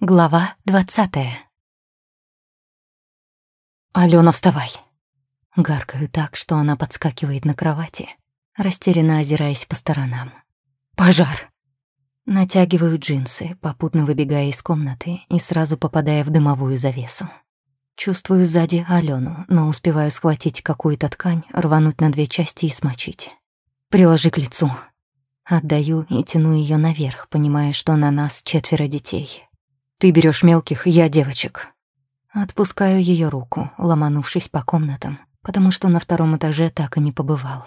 Глава двадцатая. «Алена, вставай!» Гаркаю так, что она подскакивает на кровати, растерянно озираясь по сторонам. «Пожар!» Натягиваю джинсы, попутно выбегая из комнаты и сразу попадая в дымовую завесу. Чувствую сзади Алену, но успеваю схватить какую-то ткань, рвануть на две части и смочить. «Приложи к лицу!» Отдаю и тяну ее наверх, понимая, что на нас четверо детей. Ты берешь мелких, я девочек. Отпускаю ее руку, ломанувшись по комнатам, потому что на втором этаже так и не побывал.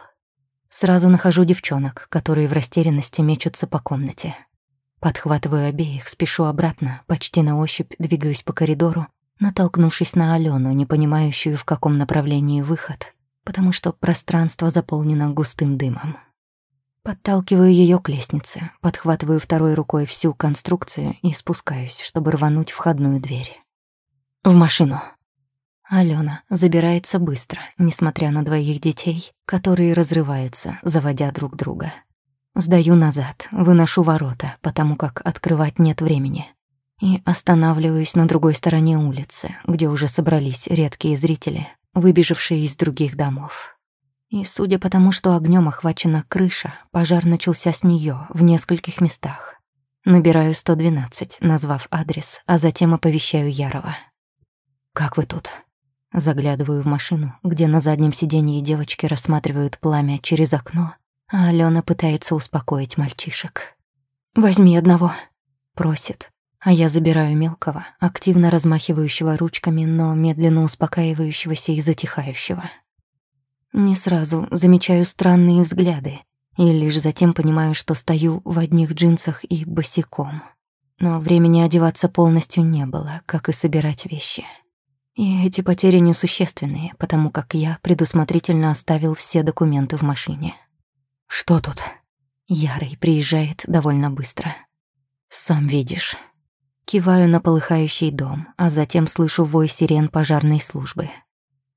Сразу нахожу девчонок, которые в растерянности мечутся по комнате. Подхватываю обеих, спешу обратно, почти на ощупь двигаюсь по коридору, натолкнувшись на Алену, не понимающую, в каком направлении выход, потому что пространство заполнено густым дымом. Подталкиваю ее к лестнице, подхватываю второй рукой всю конструкцию и спускаюсь, чтобы рвануть входную дверь. В машину. Алена забирается быстро, несмотря на двоих детей, которые разрываются, заводя друг друга. Сдаю назад, выношу ворота, потому как открывать нет времени. И останавливаюсь на другой стороне улицы, где уже собрались редкие зрители, выбежавшие из других домов. И судя по тому, что огнем охвачена крыша, пожар начался с нее в нескольких местах. Набираю 112, назвав адрес, а затем оповещаю Ярова. «Как вы тут?» Заглядываю в машину, где на заднем сиденье девочки рассматривают пламя через окно, а Алена пытается успокоить мальчишек. «Возьми одного», — просит, а я забираю мелкого, активно размахивающего ручками, но медленно успокаивающегося и затихающего. Не сразу замечаю странные взгляды и лишь затем понимаю, что стою в одних джинсах и босиком. Но времени одеваться полностью не было, как и собирать вещи. И эти потери несущественные, потому как я предусмотрительно оставил все документы в машине. «Что тут?» Ярый приезжает довольно быстро. «Сам видишь». Киваю на полыхающий дом, а затем слышу вой сирен пожарной службы.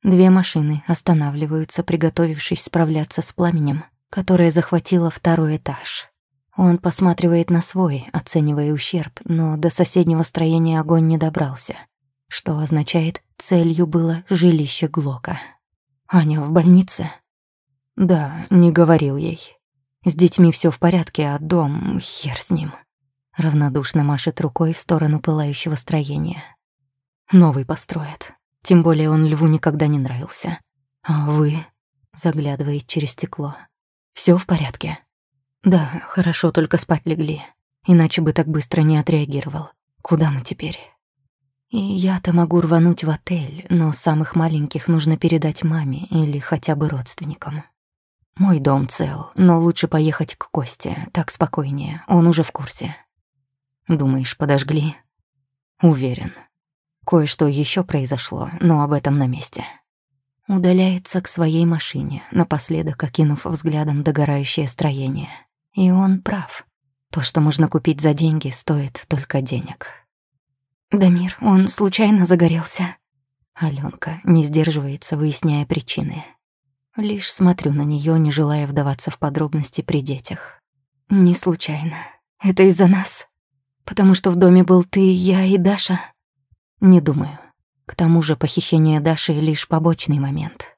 Две машины останавливаются, приготовившись справляться с пламенем, которое захватило второй этаж. Он посматривает на свой, оценивая ущерб, но до соседнего строения огонь не добрался, что означает, целью было жилище Глока. «Аня в больнице?» «Да, не говорил ей. С детьми все в порядке, а дом, хер с ним». Равнодушно машет рукой в сторону пылающего строения. «Новый построят. Тем более он льву никогда не нравился. А вы? Заглядывает через стекло. Все в порядке? Да, хорошо, только спать легли. Иначе бы так быстро не отреагировал. Куда мы теперь? И я-то могу рвануть в отель, но самых маленьких нужно передать маме или хотя бы родственникам. Мой дом цел, но лучше поехать к Косте, так спокойнее, он уже в курсе. Думаешь, подожгли? Уверен. Кое-что еще произошло, но об этом на месте. Удаляется к своей машине, напоследок окинув взглядом догорающее строение. И он прав. То, что можно купить за деньги, стоит только денег. «Дамир, он случайно загорелся?» Алёнка не сдерживается, выясняя причины. Лишь смотрю на нее, не желая вдаваться в подробности при детях. «Не случайно. Это из-за нас. Потому что в доме был ты, я и Даша. Не думаю. К тому же похищение Даши — лишь побочный момент.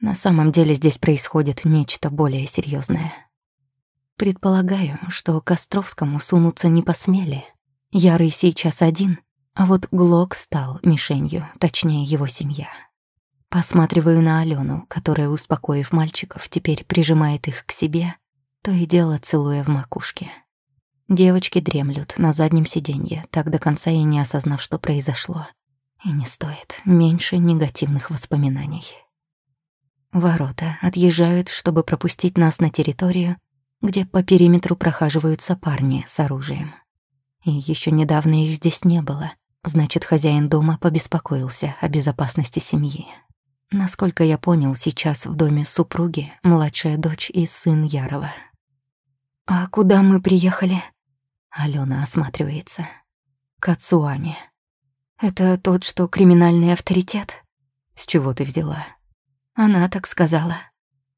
На самом деле здесь происходит нечто более серьезное. Предполагаю, что к Островскому сунуться не посмели. Ярый сейчас один, а вот Глок стал мишенью, точнее его семья. Посматриваю на Алену, которая, успокоив мальчиков, теперь прижимает их к себе, то и дело целуя в макушке. Девочки дремлют на заднем сиденье, так до конца и не осознав, что произошло. И не стоит меньше негативных воспоминаний. Ворота отъезжают, чтобы пропустить нас на территорию, где по периметру прохаживаются парни с оружием. И еще недавно их здесь не было, значит, хозяин дома побеспокоился о безопасности семьи. Насколько я понял, сейчас в доме супруги, младшая дочь и сын Ярова. «А куда мы приехали?» Алена осматривается. Кацуани. Это тот, что криминальный авторитет? С чего ты взяла? Она так сказала.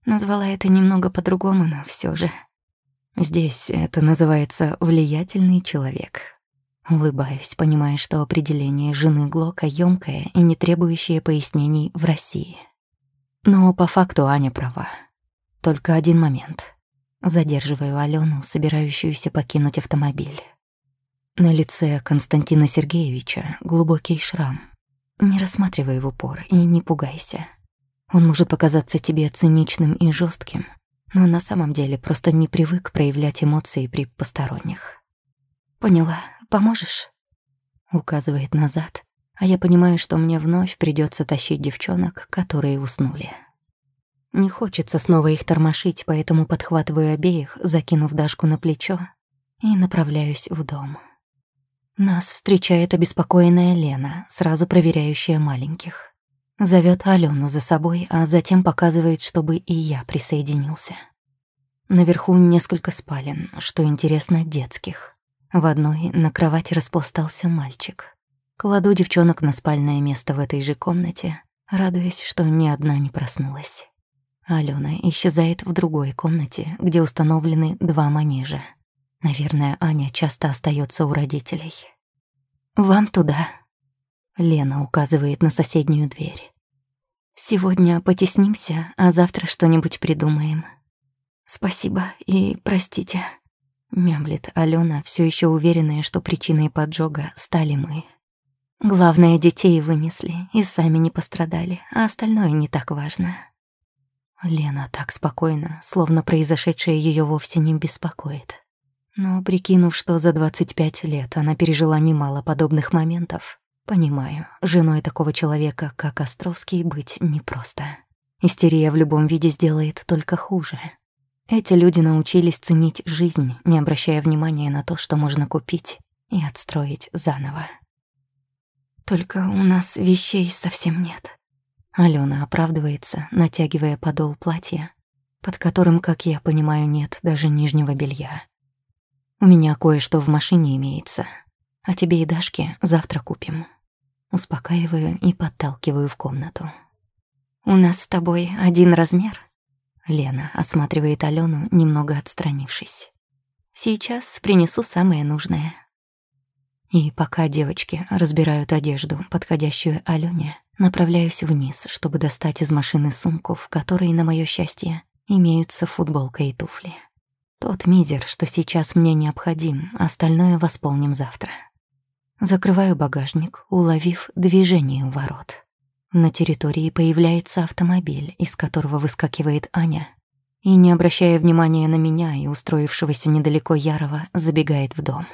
Назвала это немного по-другому, но все же. Здесь это называется влиятельный человек. Улыбаюсь, понимая, что определение жены Глока ёмкое и не требующее пояснений в России. Но по факту Аня права. Только один момент. Задерживаю Алену, собирающуюся покинуть автомобиль. На лице Константина Сергеевича глубокий шрам. Не рассматривай в упор и не пугайся. Он может показаться тебе циничным и жестким, но на самом деле просто не привык проявлять эмоции при посторонних. «Поняла. Поможешь?» Указывает назад, а я понимаю, что мне вновь придется тащить девчонок, которые уснули. Не хочется снова их тормошить, поэтому подхватываю обеих, закинув Дашку на плечо, и направляюсь в дом. Нас встречает обеспокоенная Лена, сразу проверяющая маленьких. Зовет Алену за собой, а затем показывает, чтобы и я присоединился. Наверху несколько спален, что интересно, детских. В одной на кровати распластался мальчик. Кладу девчонок на спальное место в этой же комнате, радуясь, что ни одна не проснулась. Алена исчезает в другой комнате, где установлены два манежа. Наверное, Аня часто остается у родителей. «Вам туда», Лена указывает на соседнюю дверь. «Сегодня потеснимся, а завтра что-нибудь придумаем». «Спасибо и простите», — мямлит Алена, все еще уверенная, что причиной поджога стали мы. «Главное, детей вынесли и сами не пострадали, а остальное не так важно». Лена так спокойна, словно произошедшее ее вовсе не беспокоит. Но прикинув, что за 25 лет она пережила немало подобных моментов, Понимаю, женой такого человека, как Островский, быть непросто. Истерия в любом виде сделает только хуже. Эти люди научились ценить жизнь, не обращая внимания на то, что можно купить и отстроить заново. «Только у нас вещей совсем нет». Алена оправдывается, натягивая подол платья, под которым, как я понимаю, нет даже нижнего белья. «У меня кое-что в машине имеется, а тебе и Дашке завтра купим». Успокаиваю и подталкиваю в комнату. «У нас с тобой один размер?» Лена осматривает Алену, немного отстранившись. «Сейчас принесу самое нужное». И пока девочки разбирают одежду, подходящую Алене, направляюсь вниз, чтобы достать из машины сумку, в которой, на мое счастье, имеются футболка и туфли. Тот мизер, что сейчас мне необходим, остальное восполним завтра. Закрываю багажник, уловив движение у ворот. На территории появляется автомобиль, из которого выскакивает Аня, и, не обращая внимания на меня и устроившегося недалеко Ярова, забегает в дом.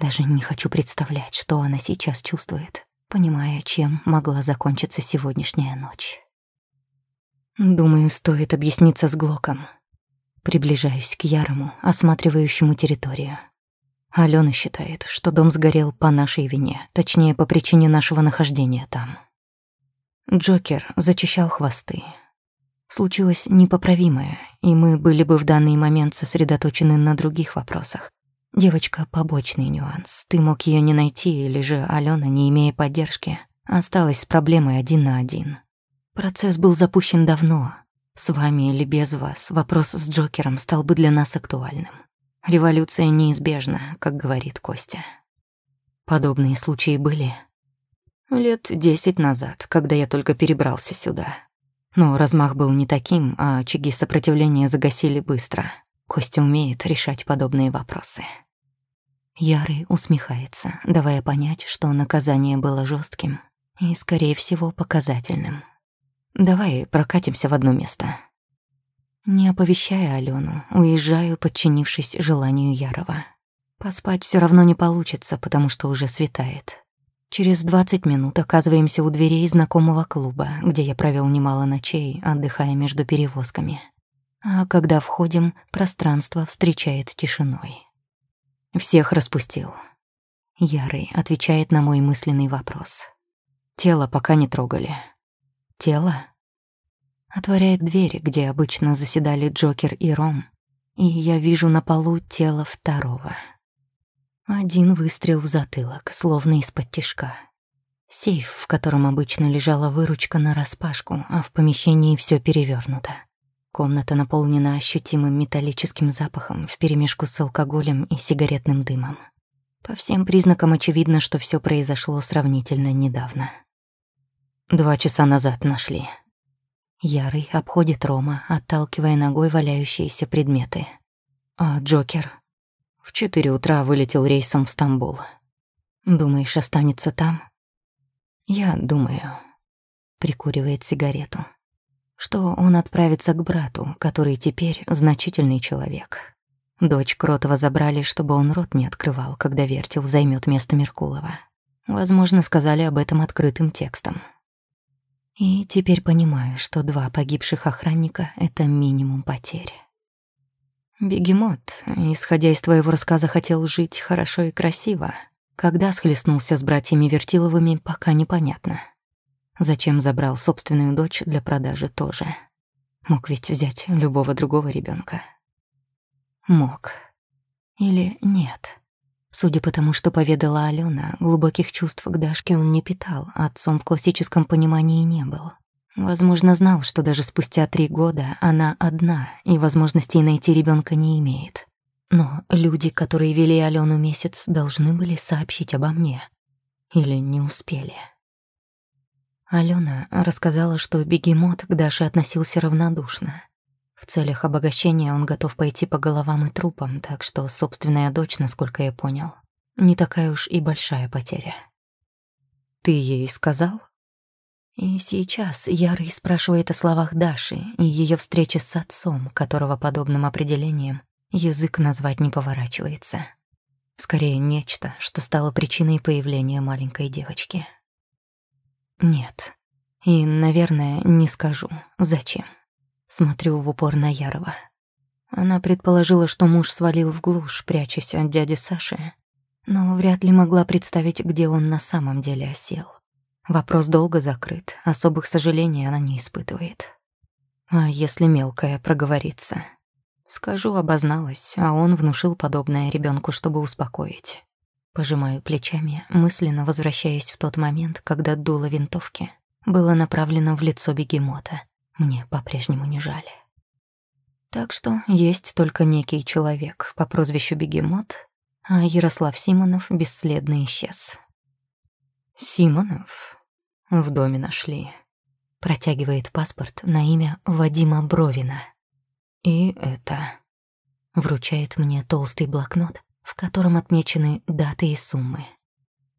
Даже не хочу представлять, что она сейчас чувствует, понимая, чем могла закончиться сегодняшняя ночь. Думаю, стоит объясниться с Глоком. Приближаюсь к Ярому, осматривающему территорию. Алена считает, что дом сгорел по нашей вине, точнее, по причине нашего нахождения там. Джокер зачищал хвосты. Случилось непоправимое, и мы были бы в данный момент сосредоточены на других вопросах. Девочка — побочный нюанс. Ты мог ее не найти, или же Алена, не имея поддержки, осталась с проблемой один на один. Процесс был запущен давно. С вами или без вас вопрос с Джокером стал бы для нас актуальным. Революция неизбежна, как говорит Костя. Подобные случаи были лет десять назад, когда я только перебрался сюда. Но размах был не таким, а очаги сопротивления загасили быстро. Костя умеет решать подобные вопросы. Ярый усмехается, давая понять, что наказание было жестким и, скорее всего, показательным. «Давай прокатимся в одно место», не оповещая Алену, уезжаю, подчинившись желанию Ярова. Поспать все равно не получится, потому что уже светает. Через двадцать минут оказываемся у дверей знакомого клуба, где я провел немало ночей, отдыхая между перевозками. А когда входим, пространство встречает тишиной. Всех распустил. Ярый отвечает на мой мысленный вопрос. Тело пока не трогали. Тело? Отворяет дверь, где обычно заседали Джокер и Ром, и я вижу на полу тело второго. Один выстрел в затылок, словно из-под тишка. Сейф, в котором обычно лежала выручка на распашку, а в помещении все перевернуто. Комната наполнена ощутимым металлическим запахом вперемешку с алкоголем и сигаретным дымом. По всем признакам очевидно, что все произошло сравнительно недавно. Два часа назад нашли. Ярый обходит Рома, отталкивая ногой валяющиеся предметы. А Джокер? В четыре утра вылетел рейсом в Стамбул. Думаешь, останется там? Я думаю. Прикуривает сигарету. Что он отправится к брату, который теперь значительный человек. Дочь Кротова забрали, чтобы он рот не открывал, когда Вертел займет место Меркулова. Возможно, сказали об этом открытым текстом. И теперь понимаю, что два погибших охранника — это минимум потерь. Бегемот, исходя из твоего рассказа, хотел жить хорошо и красиво. Когда схлестнулся с братьями Вертиловыми, пока непонятно. Зачем забрал собственную дочь для продажи тоже. Мог ведь взять любого другого ребенка. Мог. Или нет. Судя по тому, что поведала Алена, глубоких чувств к Дашке он не питал, отцом в классическом понимании не был. Возможно, знал, что даже спустя три года она одна и возможностей найти ребенка не имеет. Но люди, которые вели Алену месяц, должны были сообщить обо мне. Или не успели. Алена рассказала, что бегемот к Даше относился равнодушно. В целях обогащения он готов пойти по головам и трупам, так что собственная дочь, насколько я понял, не такая уж и большая потеря. «Ты ей сказал?» И сейчас Ярый спрашивает о словах Даши и ее встрече с отцом, которого подобным определением язык назвать не поворачивается. Скорее, нечто, что стало причиной появления маленькой девочки. Нет. И, наверное, не скажу, зачем. Смотрю в упор на Ярова. Она предположила, что муж свалил в глушь, прячась от дяди Саши, но вряд ли могла представить, где он на самом деле осел. Вопрос долго закрыт, особых сожалений она не испытывает. А если мелкая проговорится? Скажу, обозналась, а он внушил подобное ребенку, чтобы успокоить. Пожимаю плечами, мысленно возвращаясь в тот момент, когда дуло винтовки было направлено в лицо бегемота мне по-прежнему не жаль. Так что есть только некий человек по прозвищу Бегемот, а Ярослав Симонов бесследно исчез. «Симонов?» В доме нашли. Протягивает паспорт на имя Вадима Бровина. И это... Вручает мне толстый блокнот, в котором отмечены даты и суммы.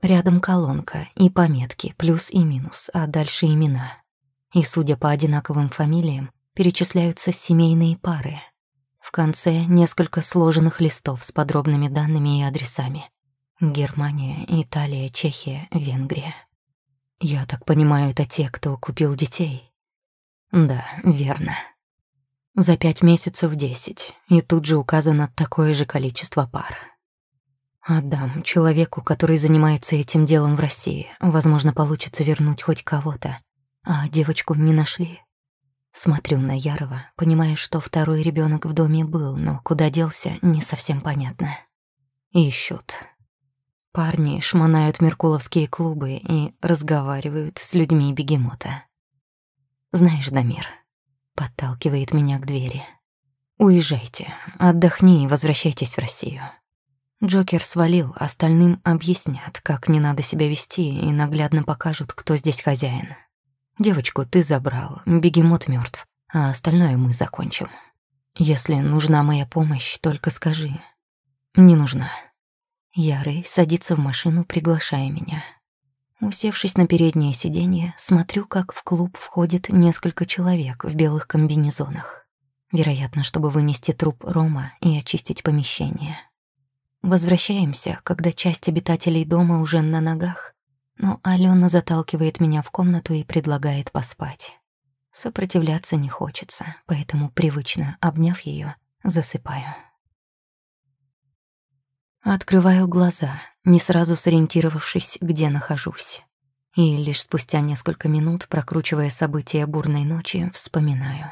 Рядом колонка и пометки, плюс и минус, а дальше имена и, судя по одинаковым фамилиям, перечисляются семейные пары. В конце несколько сложенных листов с подробными данными и адресами. Германия, Италия, Чехия, Венгрия. Я так понимаю, это те, кто купил детей? Да, верно. За пять месяцев десять, и тут же указано такое же количество пар. Отдам человеку, который занимается этим делом в России. Возможно, получится вернуть хоть кого-то, а девочку не нашли. Смотрю на Ярова, понимая, что второй ребенок в доме был, но куда делся, не совсем понятно. Ищут. Парни шмонают меркуловские клубы и разговаривают с людьми бегемота. «Знаешь, Дамир», — подталкивает меня к двери. «Уезжайте, отдохни и возвращайтесь в Россию». Джокер свалил, остальным объяснят, как не надо себя вести и наглядно покажут, кто здесь хозяин. Девочку ты забрал, бегемот мертв, а остальное мы закончим. Если нужна моя помощь, только скажи. Не нужна. Ярый садится в машину, приглашая меня. Усевшись на переднее сиденье, смотрю, как в клуб входит несколько человек в белых комбинезонах. Вероятно, чтобы вынести труп Рома и очистить помещение. Возвращаемся, когда часть обитателей дома уже на ногах, но Алена заталкивает меня в комнату и предлагает поспать. Сопротивляться не хочется, поэтому, привычно обняв ее, засыпаю. Открываю глаза, не сразу сориентировавшись, где нахожусь. И лишь спустя несколько минут, прокручивая события бурной ночи, вспоминаю.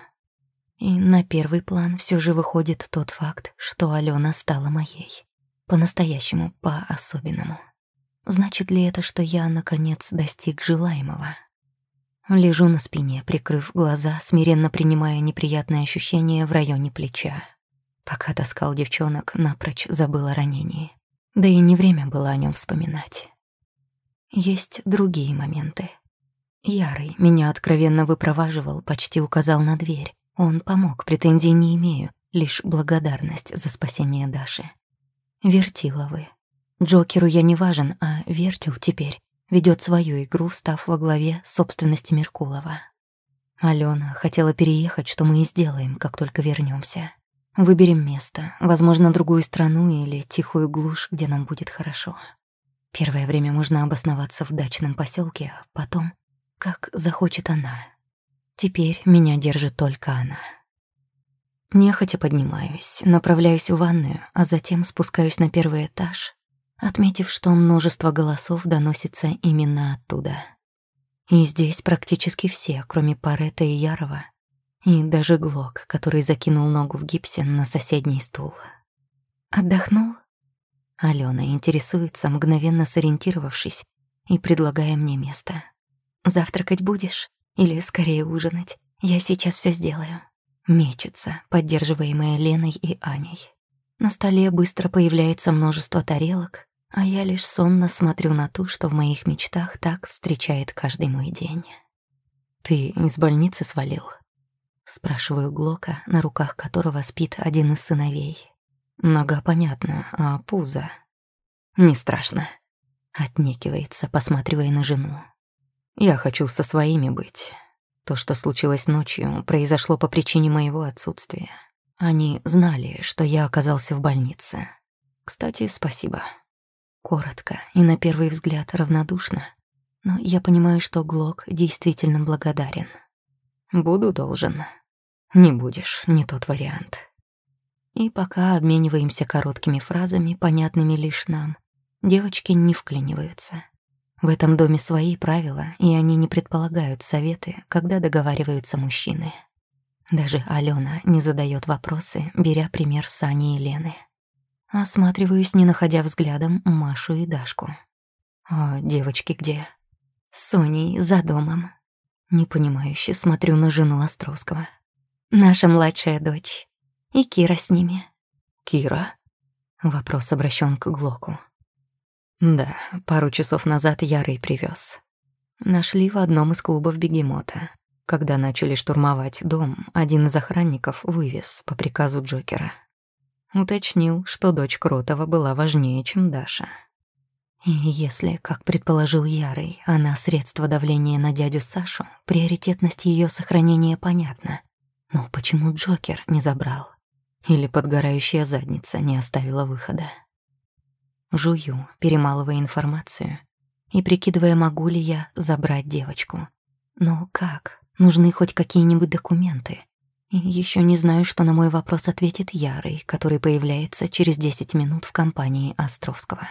И на первый план все же выходит тот факт, что Алена стала моей. По-настоящему, по-особенному. Значит ли это, что я, наконец, достиг желаемого? Лежу на спине, прикрыв глаза, смиренно принимая неприятные ощущения в районе плеча. Пока таскал девчонок, напрочь забыл о ранении. Да и не время было о нем вспоминать. Есть другие моменты. Ярый меня откровенно выпроваживал, почти указал на дверь. Он помог, претензий не имею, лишь благодарность за спасение Даши. Вертиловы. Джокеру я не важен, а Вертил теперь ведет свою игру, став во главе собственности Меркулова. Алена хотела переехать, что мы и сделаем, как только вернемся. Выберем место, возможно, другую страну или тихую глушь, где нам будет хорошо. Первое время можно обосноваться в дачном поселке, а потом, как захочет она. Теперь меня держит только она. Нехотя поднимаюсь, направляюсь в ванную, а затем спускаюсь на первый этаж, отметив, что множество голосов доносится именно оттуда. И здесь практически все, кроме Парета и Ярова, и даже Глок, который закинул ногу в гипсе на соседний стул. «Отдохнул?» Алена интересуется, мгновенно сориентировавшись и предлагая мне место. «Завтракать будешь? Или скорее ужинать? Я сейчас все сделаю». Мечется, поддерживаемая Леной и Аней. На столе быстро появляется множество тарелок, а я лишь сонно смотрю на ту, что в моих мечтах так встречает каждый мой день. «Ты из больницы свалил?» Спрашиваю Глока, на руках которого спит один из сыновей. Нога понятно, а пузо? Не страшно. Отнекивается, посматривая на жену. Я хочу со своими быть. То, что случилось ночью, произошло по причине моего отсутствия. Они знали, что я оказался в больнице. Кстати, спасибо. Коротко и на первый взгляд равнодушно, но я понимаю, что Глок действительно благодарен. Буду должен. Не будешь, не тот вариант. И пока обмениваемся короткими фразами, понятными лишь нам, девочки не вклиниваются. В этом доме свои правила, и они не предполагают советы, когда договариваются мужчины. Даже Алена не задает вопросы, беря пример Сани и Лены. Осматриваюсь, не находя взглядом Машу и Дашку. «А девочки где?» «С Соней за домом». Непонимающе смотрю на жену Островского. «Наша младшая дочь. И Кира с ними». «Кира?» Вопрос обращен к Глоку. «Да, пару часов назад Ярый привез. Нашли в одном из клубов бегемота. Когда начали штурмовать дом, один из охранников вывез по приказу Джокера. Уточнил, что дочь Кротова была важнее, чем Даша. И если, как предположил Ярый, она средство давления на дядю Сашу, приоритетность ее сохранения понятна. Но почему Джокер не забрал? Или подгорающая задница не оставила выхода? Жую, перемалывая информацию и прикидывая, могу ли я забрать девочку. Но как? Нужны хоть какие-нибудь документы. И еще не знаю, что на мой вопрос ответит Ярый, который появляется через 10 минут в компании Островского.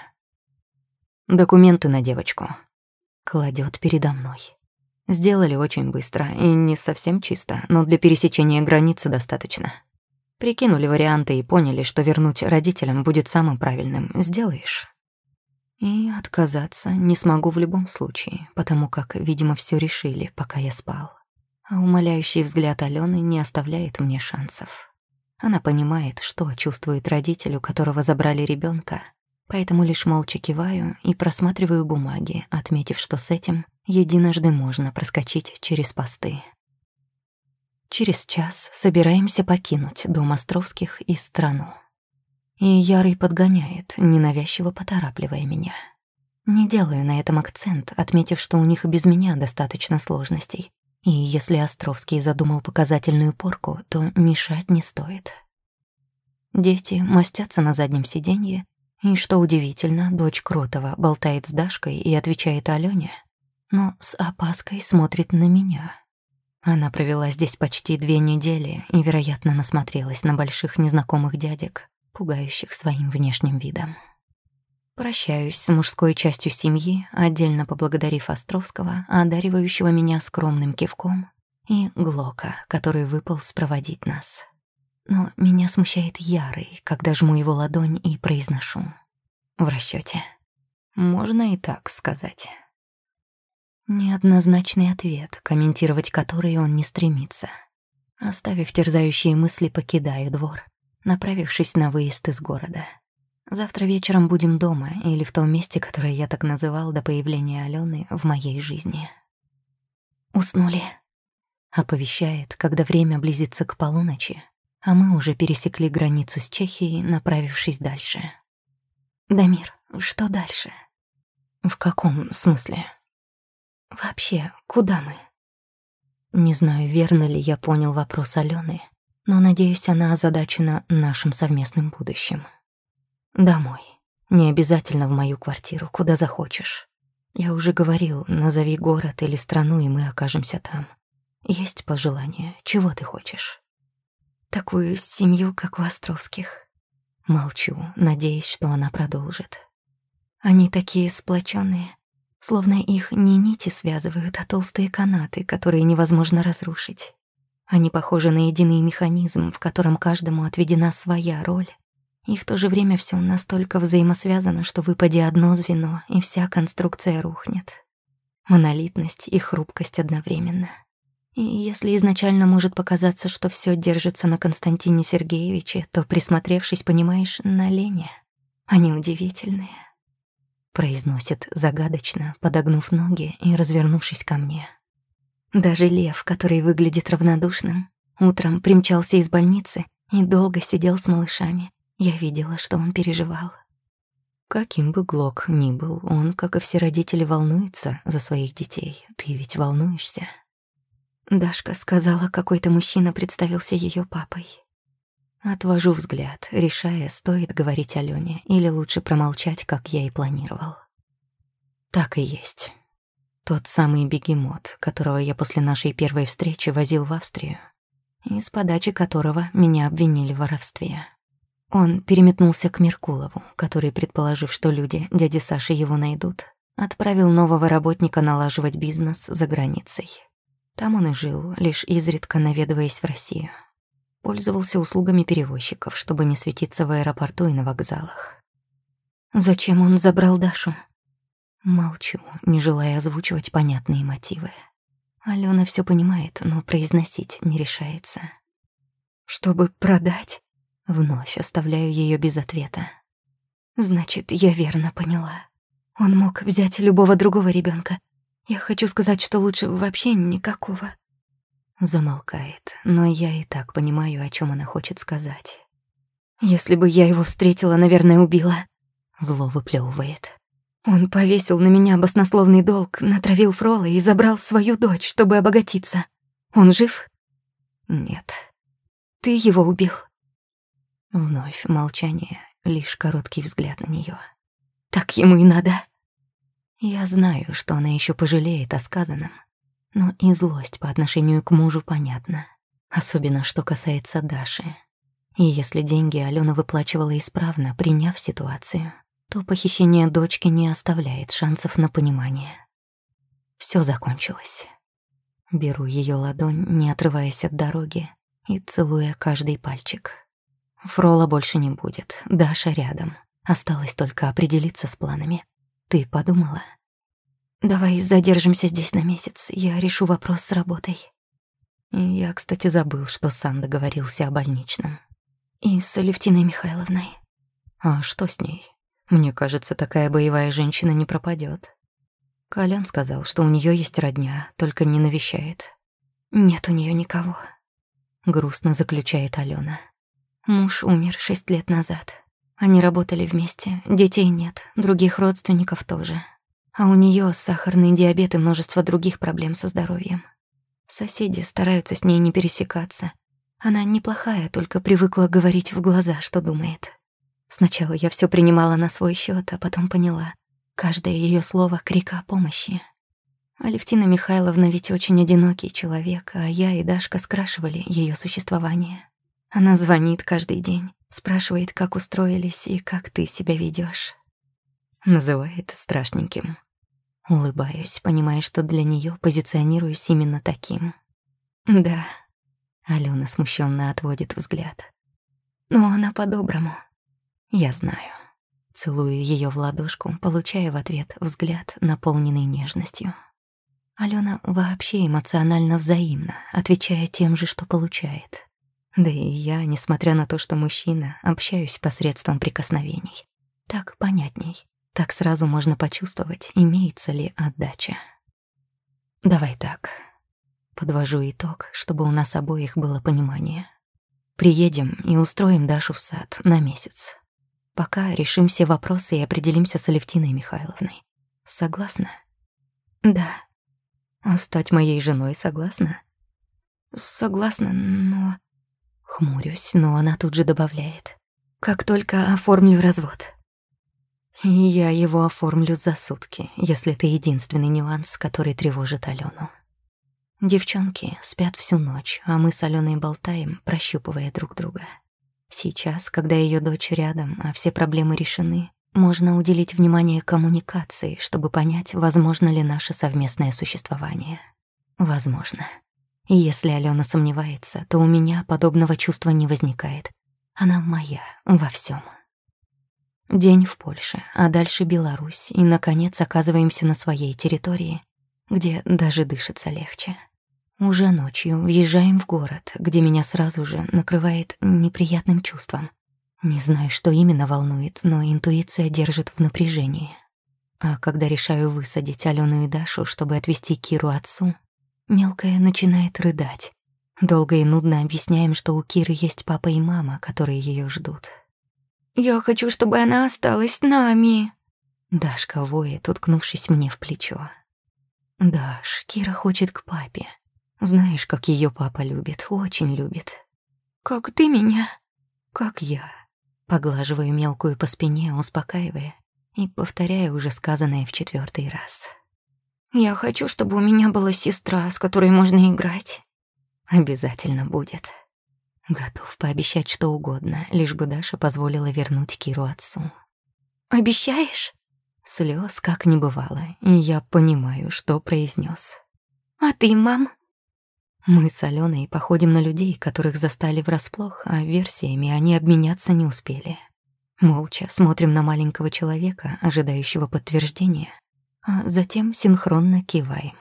«Документы на девочку». Кладет передо мной. Сделали очень быстро и не совсем чисто, но для пересечения границы достаточно. Прикинули варианты и поняли, что вернуть родителям будет самым правильным. Сделаешь? И отказаться не смогу в любом случае, потому как, видимо, все решили, пока я спал а умоляющий взгляд Алены не оставляет мне шансов. Она понимает, что чувствует родитель, у которого забрали ребенка, поэтому лишь молча киваю и просматриваю бумаги, отметив, что с этим единожды можно проскочить через посты. Через час собираемся покинуть дом Островских и страну. И Ярый подгоняет, ненавязчиво поторапливая меня. Не делаю на этом акцент, отметив, что у них без меня достаточно сложностей, и если Островский задумал показательную порку, то мешать не стоит. Дети мастятся на заднем сиденье, и, что удивительно, дочь Кротова болтает с Дашкой и отвечает Алёне, но с опаской смотрит на меня. Она провела здесь почти две недели и, вероятно, насмотрелась на больших незнакомых дядек, пугающих своим внешним видом. Прощаюсь с мужской частью семьи, отдельно поблагодарив Островского, одаривающего меня скромным кивком, и Глока, который выпал спроводить нас. Но меня смущает Ярый, когда жму его ладонь и произношу. В расчете. Можно и так сказать. Неоднозначный ответ, комментировать который он не стремится. Оставив терзающие мысли, покидаю двор, направившись на выезд из города. Завтра вечером будем дома или в том месте, которое я так называл до появления Алены в моей жизни. Уснули. Оповещает, когда время близится к полуночи, а мы уже пересекли границу с Чехией, направившись дальше. Дамир, что дальше? В каком смысле? Вообще, куда мы? Не знаю, верно ли я понял вопрос Алены, но надеюсь, она озадачена нашим совместным будущим. Домой. Не обязательно в мою квартиру, куда захочешь. Я уже говорил, назови город или страну, и мы окажемся там. Есть пожелание, чего ты хочешь? Такую семью, как у Островских. Молчу, надеясь, что она продолжит. Они такие сплоченные, словно их не нити связывают, а толстые канаты, которые невозможно разрушить. Они похожи на единый механизм, в котором каждому отведена своя роль, и в то же время все настолько взаимосвязано, что выпади одно звено, и вся конструкция рухнет. Монолитность и хрупкость одновременно. И если изначально может показаться, что все держится на Константине Сергеевиче, то, присмотревшись, понимаешь, на Лене. Они удивительные произносит загадочно, подогнув ноги и развернувшись ко мне. Даже лев, который выглядит равнодушным, утром примчался из больницы и долго сидел с малышами. Я видела, что он переживал. Каким бы Глок ни был, он, как и все родители, волнуется за своих детей. Ты ведь волнуешься? Дашка сказала, какой-то мужчина представился ее папой. Отвожу взгляд, решая, стоит говорить Алене или лучше промолчать, как я и планировал. Так и есть. Тот самый бегемот, которого я после нашей первой встречи возил в Австрию, и с подачи которого меня обвинили в воровстве. Он переметнулся к Меркулову, который, предположив, что люди дяди Саши его найдут, отправил нового работника налаживать бизнес за границей. Там он и жил, лишь изредка наведываясь в Россию пользовался услугами перевозчиков, чтобы не светиться в аэропорту и на вокзалах. Зачем он забрал Дашу? Молчу, не желая озвучивать понятные мотивы. Алена все понимает, но произносить не решается. Чтобы продать? Вновь оставляю ее без ответа. Значит, я верно поняла. Он мог взять любого другого ребенка. Я хочу сказать, что лучше вообще никакого. Замолкает, но я и так понимаю, о чем она хочет сказать. «Если бы я его встретила, наверное, убила», — зло выплевывает. «Он повесил на меня баснословный долг, натравил Фрола и забрал свою дочь, чтобы обогатиться. Он жив?» «Нет». «Ты его убил?» Вновь молчание, лишь короткий взгляд на нее. «Так ему и надо». Я знаю, что она еще пожалеет о сказанном, но и злость по отношению к мужу понятна. Особенно, что касается Даши. И если деньги Алена выплачивала исправно, приняв ситуацию, то похищение дочки не оставляет шансов на понимание. Все закончилось. Беру ее ладонь, не отрываясь от дороги, и целуя каждый пальчик. Фрола больше не будет, Даша рядом. Осталось только определиться с планами. Ты подумала? Давай задержимся здесь на месяц, я решу вопрос с работой. я, кстати, забыл, что сам договорился о больничном. И с Алевтиной Михайловной. А что с ней? Мне кажется, такая боевая женщина не пропадет. Колян сказал, что у нее есть родня, только не навещает. Нет у нее никого. Грустно заключает Алена. Муж умер шесть лет назад. Они работали вместе, детей нет, других родственников тоже. А у нее сахарный диабет и множество других проблем со здоровьем. Соседи стараются с ней не пересекаться. Она неплохая, только привыкла говорить в глаза, что думает. Сначала я все принимала на свой счет, а потом поняла. Каждое ее слово — крик о помощи. Алевтина Михайловна ведь очень одинокий человек, а я и Дашка скрашивали ее существование. Она звонит каждый день, спрашивает, как устроились и как ты себя ведешь. Называет страшненьким. Улыбаюсь, понимая, что для нее позиционируюсь именно таким. Да. Алена смущенно отводит взгляд. Но она по-доброму. Я знаю. Целую ее в ладошку, получая в ответ взгляд, наполненный нежностью. Алена вообще эмоционально взаимна, отвечая тем же, что получает. Да и я, несмотря на то, что мужчина, общаюсь посредством прикосновений. Так понятней. Так сразу можно почувствовать, имеется ли отдача. Давай так. Подвожу итог, чтобы у нас обоих было понимание. Приедем и устроим Дашу в сад на месяц. Пока решим все вопросы и определимся с Алевтиной Михайловной. Согласна? Да. А стать моей женой согласна? Согласна, но... Хмурюсь, но она тут же добавляет. Как только оформлю развод. Я его оформлю за сутки, если это единственный нюанс, который тревожит Алену. Девчонки спят всю ночь, а мы с Аленой болтаем, прощупывая друг друга. Сейчас, когда ее дочь рядом, а все проблемы решены, можно уделить внимание коммуникации, чтобы понять, возможно ли наше совместное существование. Возможно. И если Алена сомневается, то у меня подобного чувства не возникает. Она моя во всем. День в Польше, а дальше Беларусь, и, наконец, оказываемся на своей территории, где даже дышится легче. Уже ночью въезжаем в город, где меня сразу же накрывает неприятным чувством. Не знаю, что именно волнует, но интуиция держит в напряжении. А когда решаю высадить Алену и Дашу, чтобы отвезти Киру отцу, мелкая начинает рыдать. Долго и нудно объясняем, что у Киры есть папа и мама, которые ее ждут. «Я хочу, чтобы она осталась с нами», Дашка воет, уткнувшись мне в плечо. «Даш, Кира хочет к папе. Знаешь, как ее папа любит, очень любит. Как ты меня? Как я. Поглаживаю мелкую по спине, успокаивая, и повторяю уже сказанное в четвертый раз. Я хочу, чтобы у меня была сестра, с которой можно играть. Обязательно будет. Готов пообещать что угодно, лишь бы Даша позволила вернуть Киру отцу. Обещаешь? Слез как не бывало, и я понимаю, что произнес. А ты, мам? Мы с Аленой походим на людей, которых застали врасплох, а версиями они обменяться не успели. Молча смотрим на маленького человека, ожидающего подтверждения, а затем синхронно киваем.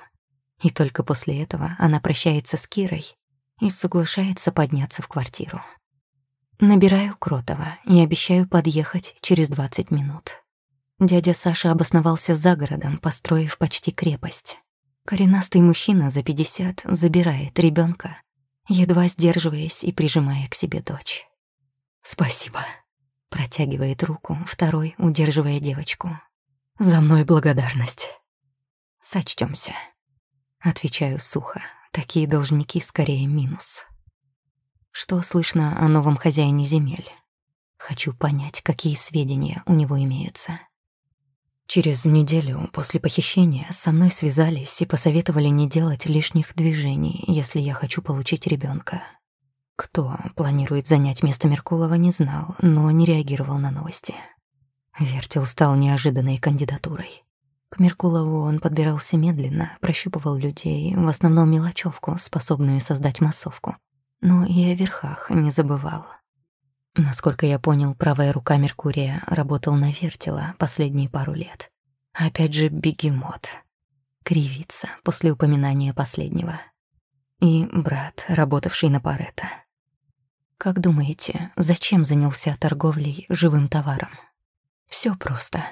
И только после этого она прощается с Кирой и соглашается подняться в квартиру. Набираю Кротова и обещаю подъехать через 20 минут. Дядя Саша обосновался за городом, построив почти крепость. Коренастый мужчина за пятьдесят забирает ребенка, едва сдерживаясь и прижимая к себе дочь. «Спасибо», — протягивает руку, второй удерживая девочку. «За мной благодарность». «Сочтёмся», — отвечаю сухо. Такие должники скорее минус. Что слышно о новом хозяине земель? Хочу понять, какие сведения у него имеются. Через неделю после похищения со мной связались и посоветовали не делать лишних движений, если я хочу получить ребенка. Кто планирует занять место Меркулова, не знал, но не реагировал на новости. Вертел стал неожиданной кандидатурой. К Меркулову он подбирался медленно, прощупывал людей, в основном мелочевку, способную создать массовку. Но и о верхах не забывал. Насколько я понял, правая рука Меркурия работал на вертела последние пару лет. Опять же бегемот. Кривится после упоминания последнего. И брат, работавший на Паретто. Как думаете, зачем занялся торговлей живым товаром? Все просто.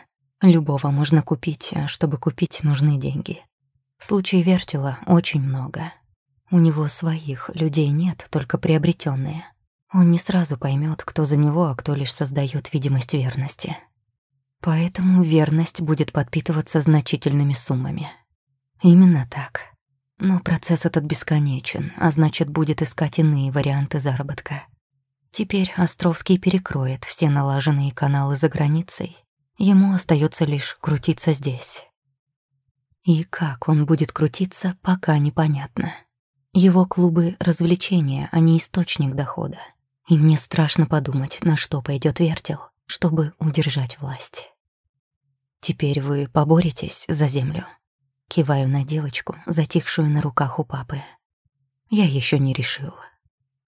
Любого можно купить, а чтобы купить, нужны деньги. В случае вертела очень много. У него своих людей нет, только приобретенные. Он не сразу поймет, кто за него, а кто лишь создает видимость верности. Поэтому верность будет подпитываться значительными суммами. Именно так. Но процесс этот бесконечен, а значит, будет искать иные варианты заработка. Теперь Островский перекроет все налаженные каналы за границей. Ему остается лишь крутиться здесь. И как он будет крутиться, пока непонятно. Его клубы — развлечения, а не источник дохода. И мне страшно подумать, на что пойдет вертел, чтобы удержать власть. Теперь вы поборетесь за землю. Киваю на девочку, затихшую на руках у папы. Я еще не решил.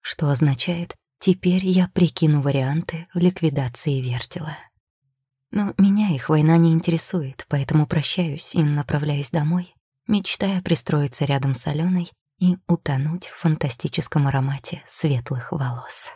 Что означает, теперь я прикину варианты ликвидации вертела. Но меня их война не интересует, поэтому прощаюсь и направляюсь домой, мечтая пристроиться рядом с Аленой и утонуть в фантастическом аромате светлых волос.